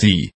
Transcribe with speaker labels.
Speaker 1: see.